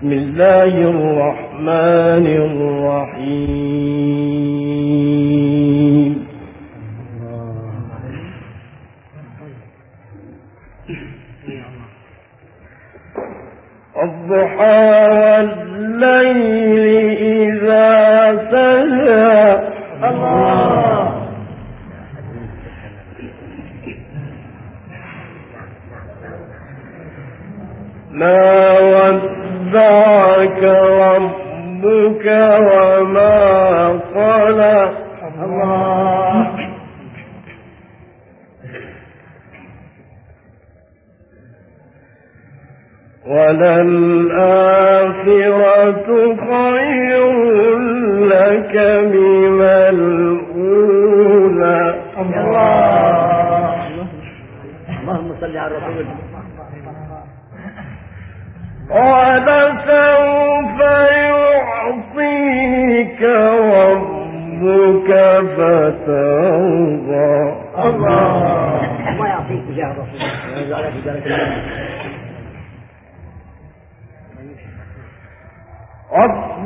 بسم الله الرحمن الرحيم. الضحى والليل إذا سجى. الله وللآخرة خير لك من الأولى. الله اللهم صل على الرسول ولسوف يعطيك ربك فترضى. الله. ما يعطيك جاه الرسول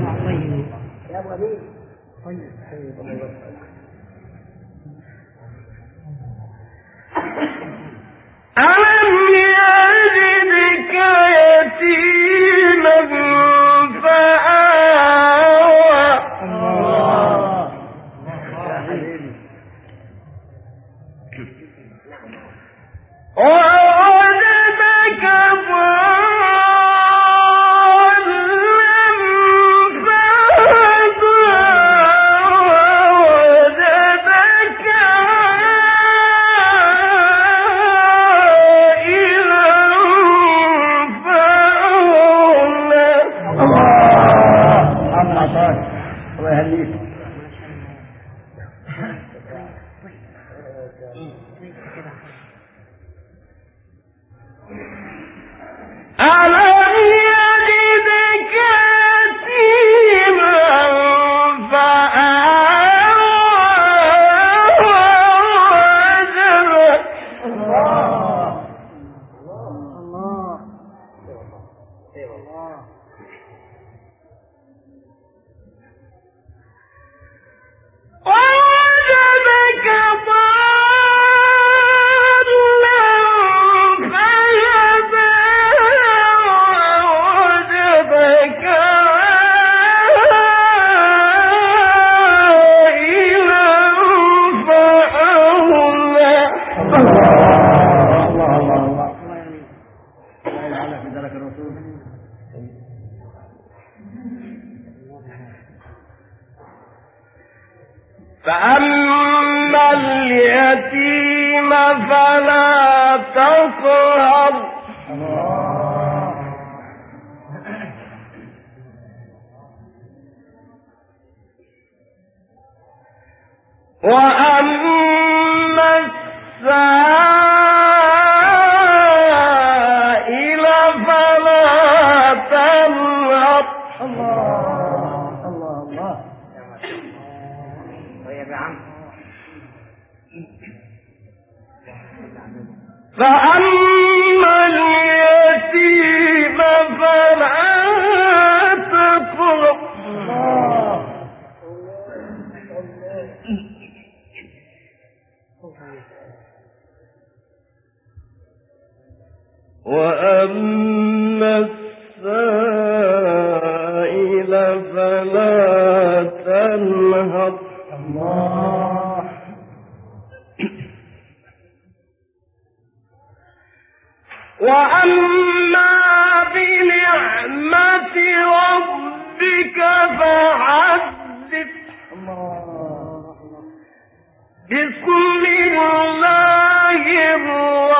طيب يا ابو امين ألم يجدك يتيما فآوى. الله. يا فأما اليتيم فلا تقهر. وأما والنهر الله وأما بنعمة ربك فحدث. بسم الله الرحمن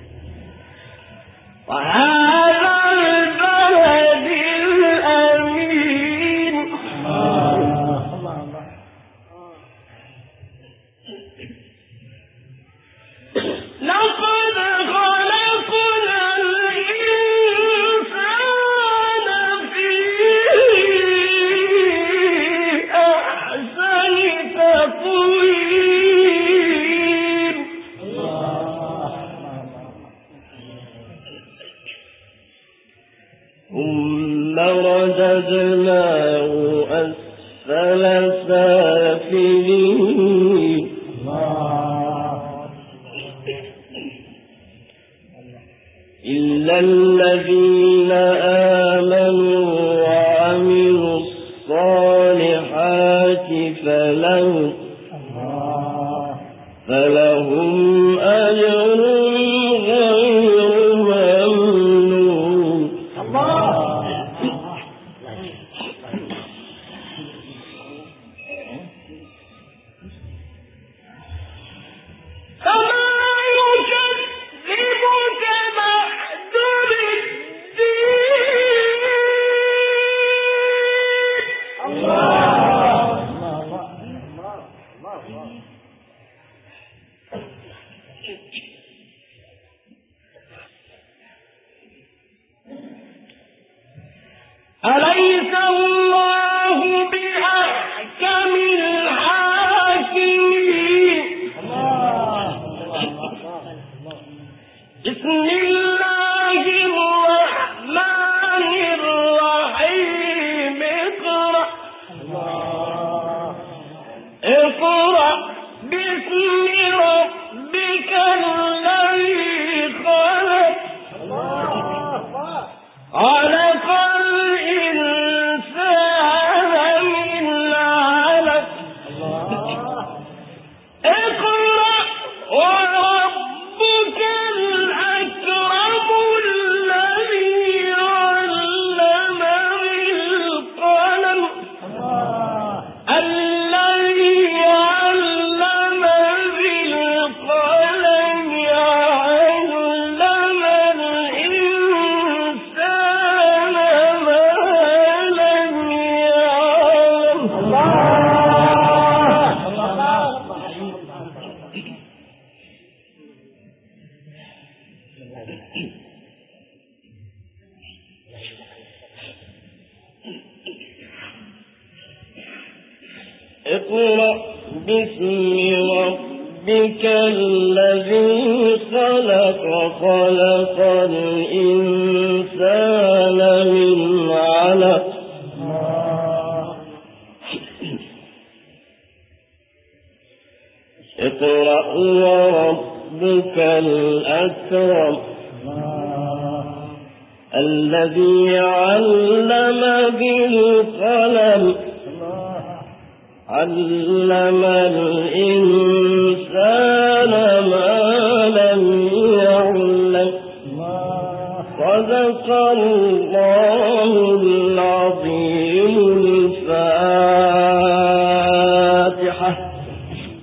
وهذا البلد ثم رددناه أسفل سافلين. إلا الذين آمنوا وعملوا الصالحات فلهم فلهم أجر كان ربك الذي خلق خلق الإنسان من علق. اقرأ وربك الأكرم. الذي علم بالقلم. علم الإنسان لم يعلم صدق الله